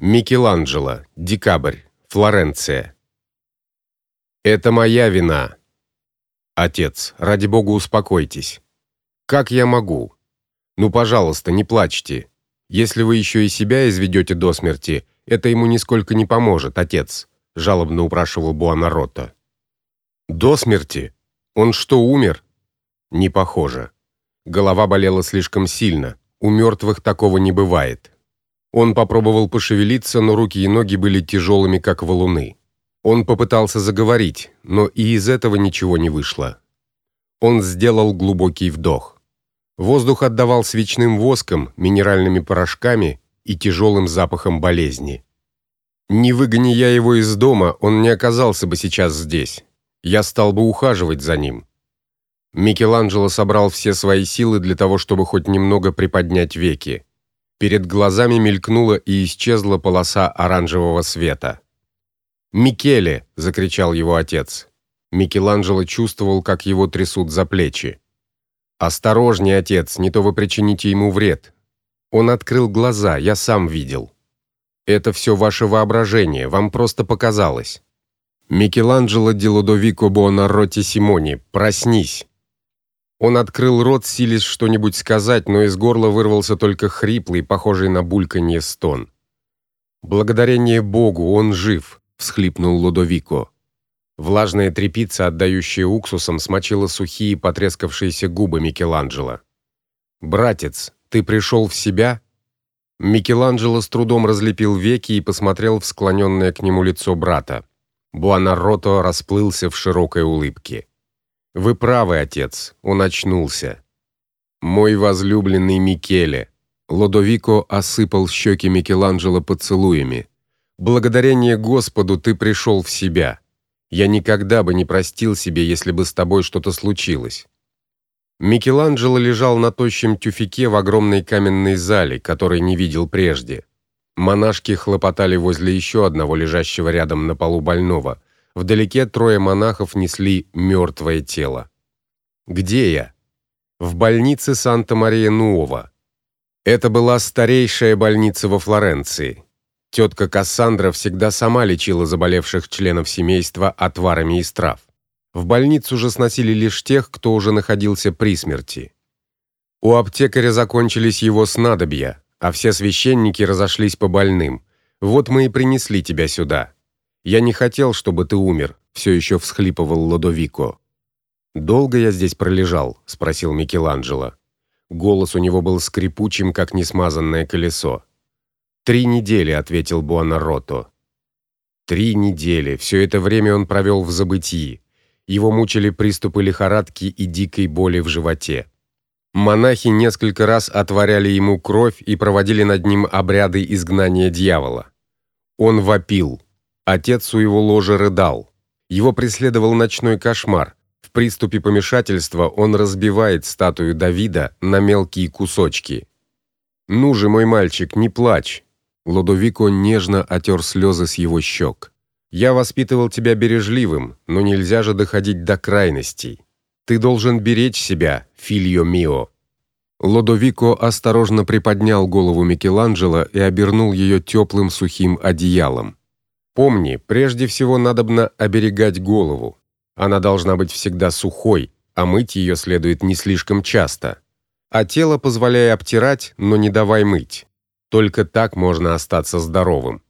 Микеланджело, декабрь, Флоренция. Это моя вина. Отец, ради бога, успокойтесь. Как я могу? Ну, пожалуйста, не плачьте. Если вы еще и себя изведете до смерти, это ему нисколько не поможет, отец, жалобно упрашивал Буонаротто. До смерти? Он что, умер? Не похоже. Голова болела слишком сильно. У мертвых такого не бывает. Он попробовал пошевелиться, но руки и ноги были тяжелыми, как валуны. Он попытался заговорить, но и из этого ничего не вышло. Он сделал глубокий вдох. Воздух отдавал свечным воском, минеральными порошками и тяжелым запахом болезни. Не выгони я его из дома, он не оказался бы сейчас здесь. Я стал бы ухаживать за ним. Микеланджело собрал все свои силы для того, чтобы хоть немного приподнять веки. Перед глазами мелькнула и исчезла полоса оранжевого света. "Микеле!" закричал его отец. Микеланджело чувствовал, как его трясут за плечи. "Осторожнее, отец, не то вы причините ему вред". Он открыл глаза, я сам видел. "Это все ваше воображение, вам просто показалось". Микеланджело ди Лодовико Буонаротти Симони, проснись. Он открыл рот, силясь что-нибудь сказать, но из горла вырвался только хриплый, похожий на бульканье стон. Благодарение Богу, он жив, всхлипнул Лодовико. Влажная трепица, отдающая уксусом, смочила сухие потрескавшиеся губы Микеланджело. Братец, ты пришел в себя? Микеланджело с трудом разлепил веки и посмотрел в склоненное к нему лицо брата. Буонаротто расплылся в широкой улыбке. Вы правы, отец. Он очнулся. Мой возлюбленный Микеле. Лодовико осыпал щеки Микеланджело поцелуями. Благодарение Господу ты пришел в себя. Я никогда бы не простил себе, если бы с тобой что-то случилось. Микеланджело лежал на тощем тюфике в огромной каменной зале, которой не видел прежде. Монашки хлопотали возле еще одного лежащего рядом на полу больного. Вдалеке трое монахов несли мертвое тело. Где я? В больнице Санта-Мария-Нуова. Это была старейшая больница во Флоренции. Тетка Кассандра всегда сама лечила заболевших членов семейства отварами из трав. В больницу же сносили лишь тех, кто уже находился при смерти. У аптекаря закончились его снадобья, а все священники разошлись по больным. Вот мы и принесли тебя сюда. Я не хотел, чтобы ты умер, все еще всхлипывал Лодовико. Долго я здесь пролежал, спросил Микеланджело. Голос у него был скрипучим, как несмазанное колесо. Три недели, ответил Буонаротто. Три недели. Все это время он провел в забытии. Его мучили приступы лихорадки и дикой боли в животе. Монахи несколько раз отворяли ему кровь и проводили над ним обряды изгнания дьявола. Он вопил. Отец у его ложа рыдал. Его преследовал ночной кошмар. В приступе помешательства он разбивает статую Давида на мелкие кусочки. Ну же, мой мальчик, не плачь. Лодовико нежно отер слезы с его щек. Я воспитывал тебя бережливым, но нельзя же доходить до крайностей. Ты должен беречь себя, фильо мио. Лодовико осторожно приподнял голову Микеланджело и обернул ее теплым сухим одеялом. Помни, прежде всего надобно оберегать голову. Она должна быть всегда сухой, а мыть ее следует не слишком часто. А тело позволяй обтирать, но не давай мыть. Только так можно остаться здоровым.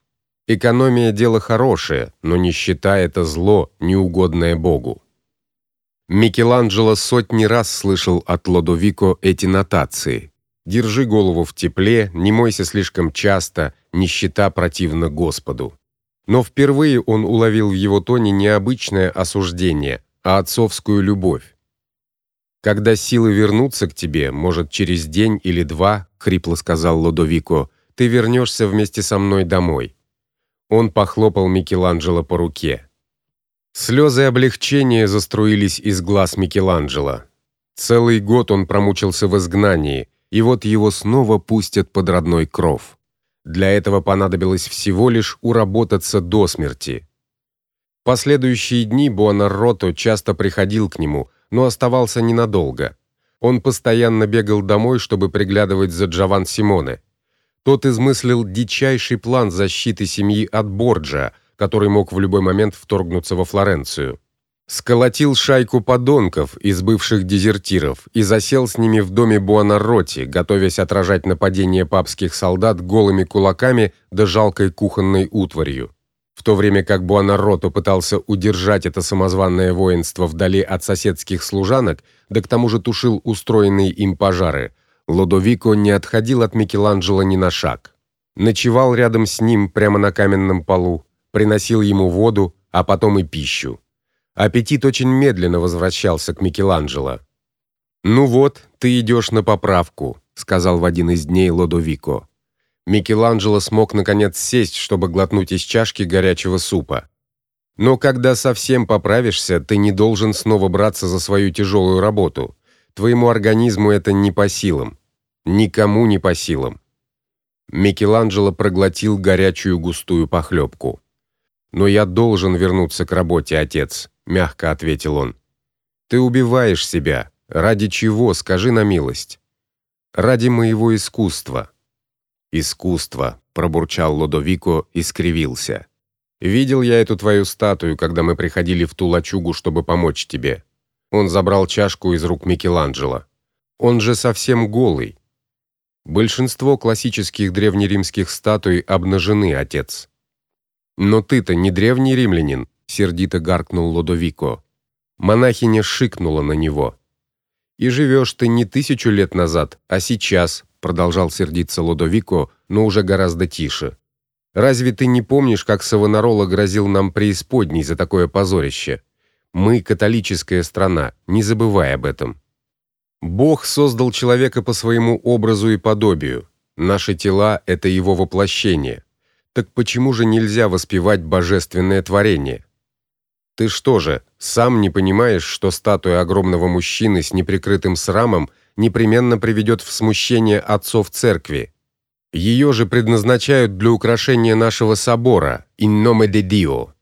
Экономия дело хорошее, но нищета это зло, неугодное Богу. Микеланджело сотни раз слышал от Лодовико эти нотации. Держи голову в тепле, не мойся слишком часто, нищета противна Господу но впервые он уловил в его тоне необычное осуждение, а отцовскую любовь. Когда силы вернутся к тебе, может, через день или два, хрипло сказал Лодовико, ты вернешься вместе со мной домой. Он похлопал Микеланджело по руке. Слезы облегчения заструились из глаз Микеланджело. Целый год он промучился в изгнании, и вот его снова пустят под родной кров. Для этого понадобилось всего лишь уработаться до смерти. Последующие дни Буонаротто часто приходил к нему, но оставался ненадолго. Он постоянно бегал домой, чтобы приглядывать за Джован Симоне. Тот измыслил дичайший план защиты семьи от Борджа, который мог в любой момент вторгнуться во Флоренцию. Сколотил шайку подонков из бывших дезертиров и засел с ними в доме Буонаротти, готовясь отражать нападение папских солдат голыми кулаками да жалкой кухонной утварью. В то время как Буонаротто пытался удержать это самозванное воинство вдали от соседских служанок, да к тому же тушил устроенные им пожары, Лодовико не отходил от Микеланджело ни на шаг. Ночевал рядом с ним прямо на каменном полу, приносил ему воду, а потом и пищу. Аппетит очень медленно возвращался к Микеланджело. "Ну вот, ты идешь на поправку", сказал в один из дней Лодовико. Микеланджело смог наконец сесть, чтобы глотнуть из чашки горячего супа. Но когда совсем поправишься, ты не должен снова браться за свою тяжелую работу. Твоему организму это не по силам. Никому не по силам. Микеланджело проглотил горячую густую похлебку. Но я должен вернуться к работе, отец, мягко ответил он. Ты убиваешь себя. Ради чего, скажи на милость? Ради моего искусства. Искусство, пробурчал Лодовико и скривился. Видел я эту твою статую, когда мы приходили в ту лачугу, чтобы помочь тебе. Он забрал чашку из рук Микеланджело. Он же совсем голый. Большинство классических древнеримских статуй обнажены, отец. Но ты-то не древний римлянин, сердито гаркнул Лодовико. Монахиня шикнула на него. И живешь ты не тысячу лет назад, а сейчас, продолжал сердиться Лодовико, но уже гораздо тише. Разве ты не помнишь, как Савонарола грозил нам преисподней за такое позорище? Мы католическая страна, не забывай об этом. Бог создал человека по своему образу и подобию. Наши тела это его воплощение. Так почему же нельзя воспевать божественное творение? Ты что же, сам не понимаешь, что статуя огромного мужчины с неприкрытым срамом непременно приведет в смущение отцов церкви? Ее же предназначают для украшения нашего собора in nome de Dio.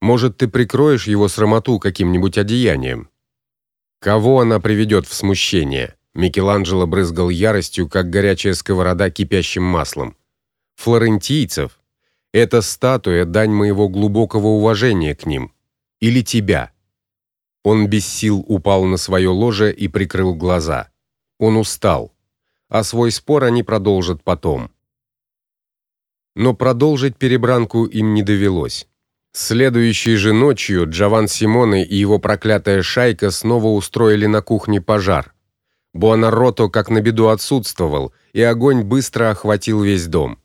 Может, ты прикроешь его срамоту каким-нибудь одеянием? Кого она приведет в смущение? Микеланджело брызгал яростью, как горячая сковорода кипящим маслом. Флорентийцев. Эта статуя дань моего глубокого уважения к ним или тебя. Он без сил упал на свое ложе и прикрыл глаза. Он устал. А свой спор они продолжат потом. Но продолжить перебранку им не довелось. Следующей же ночью Джован Симоне и его проклятая шайка снова устроили на кухне пожар. Буонаротто как на беду отсутствовал, и огонь быстро охватил весь дом.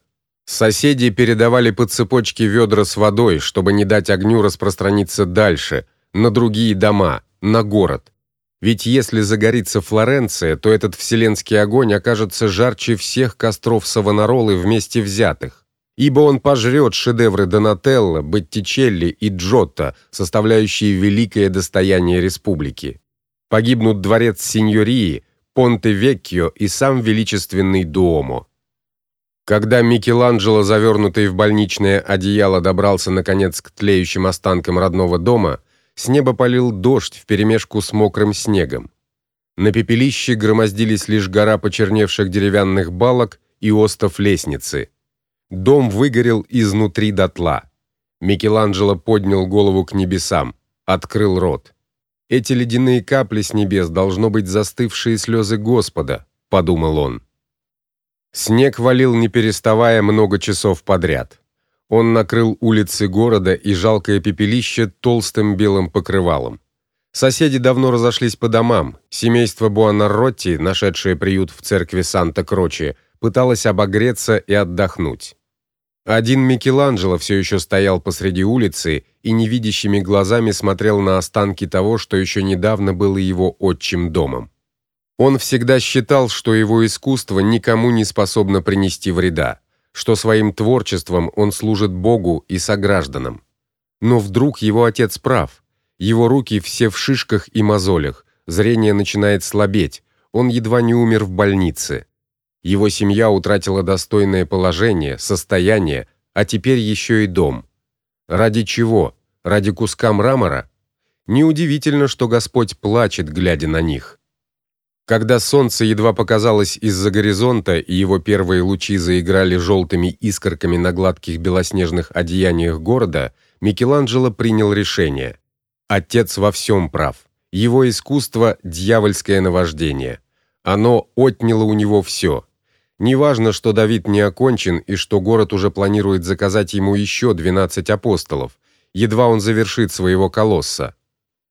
Соседи передавали по цепочке ведра с водой, чтобы не дать огню распространиться дальше, на другие дома, на город. Ведь если загорится Флоренция, то этот вселенский огонь окажется жарче всех костров Савонаролы вместе взятых ибо он пожрет шедевры Донателло, Боттичелли и Джотто, составляющие великое достояние республики. Погибнут дворец Синьории, Понте-Веккио и сам величественный Дуомо. Когда Микеланджело, завернутый в больничное одеяло, добрался наконец к тлеющим останкам родного дома, с неба полил дождь вперемешку с мокрым снегом. На пепелище громоздились лишь гора почерневших деревянных балок и остов лестницы. Дом выгорел изнутри дотла. Микеланджело поднял голову к небесам, открыл рот. Эти ледяные капли с небес должно быть застывшие слезы Господа, подумал он. Снег валил не переставая много часов подряд. Он накрыл улицы города и жалкое пепелище толстым белым покрывалом. Соседи давно разошлись по домам. Семейство Буонаротти, нашедшее приют в церкви Санта-Кроче, пыталось обогреться и отдохнуть. Один Микеланджело все еще стоял посреди улицы и невидящими глазами смотрел на останки того, что еще недавно было его отчим домом. Он всегда считал, что его искусство никому не способно принести вреда, что своим творчеством он служит Богу и согражданам. Но вдруг его отец прав. Его руки все в шишках и мозолях, зрение начинает слабеть. Он едва не умер в больнице. Его семья утратила достойное положение, состояние, а теперь еще и дом. Ради чего? Ради куска мрамора? Неудивительно, что Господь плачет, глядя на них. Когда солнце едва показалось из-за горизонта и его первые лучи заиграли желтыми искорками на гладких белоснежных одеяниях города, Микеланджело принял решение. Отец во всем прав. Его искусство дьявольское наваждение. Оно отняло у него все. Неважно, что Давид не окончен и что город уже планирует заказать ему еще 12 апостолов, едва он завершит своего колосса.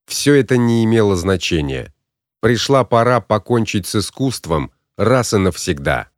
Все это не имело значения. Пришла пора покончить с искусством раз и навсегда.